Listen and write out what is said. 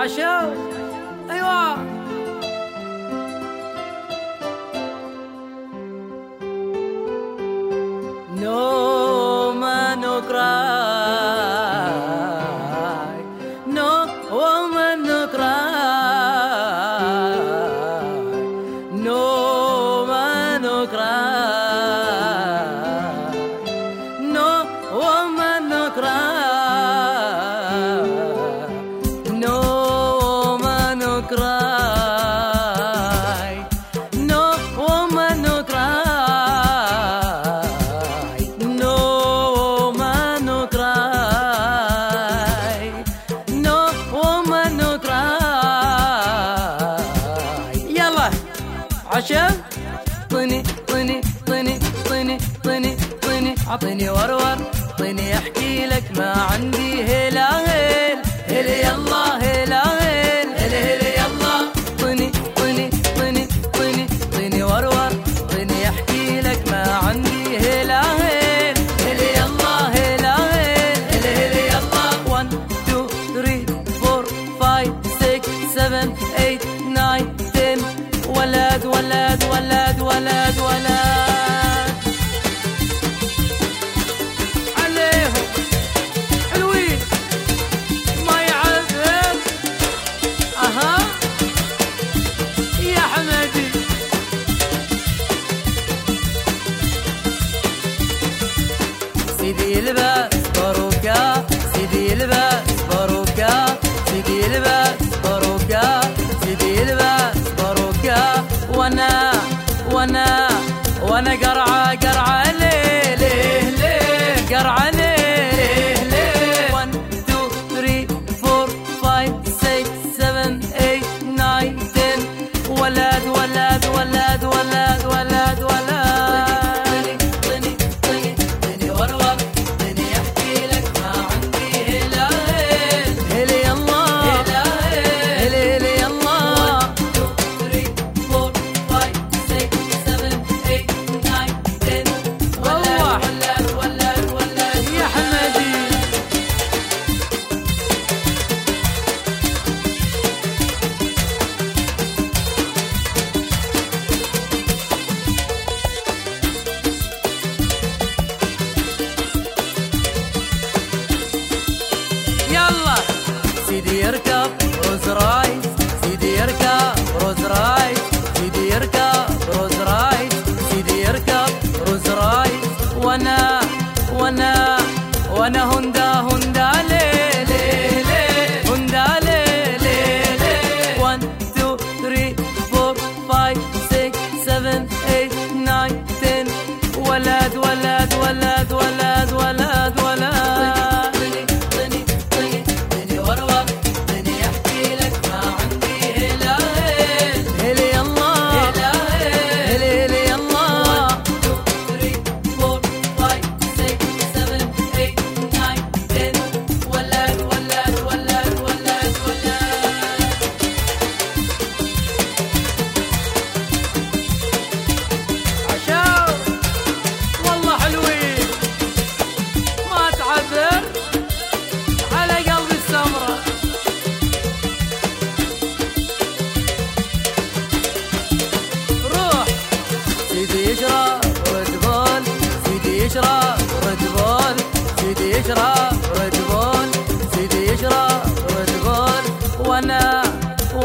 阿秀，哎呦！No. عطيني ورور عطيني أحكي لك ما عندي هلاها أنا قرعة قرعة ليه ليه قرعة ليه ليه؟ ليه 1 2 3 4 5 6 7 8 9 الله سيدي يركب وزراي